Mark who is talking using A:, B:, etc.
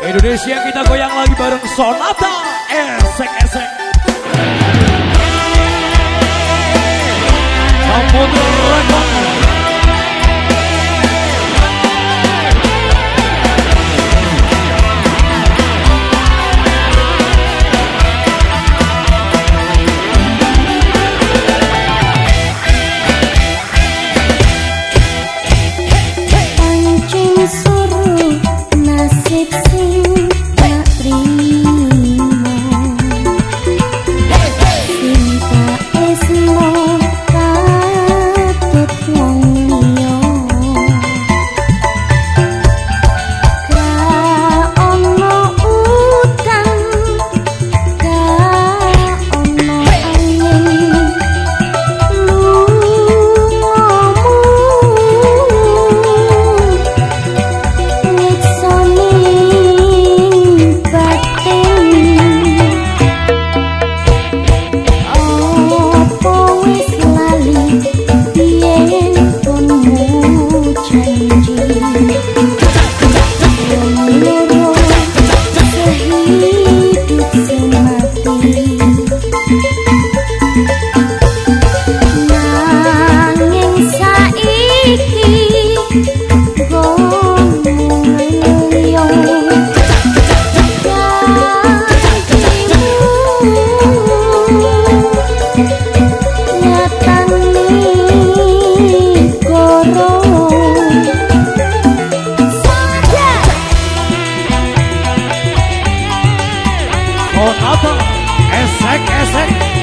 A: Indonesia kita goyang lagi bareng Sonata. Esek-esek Samudra
B: Esek, esek.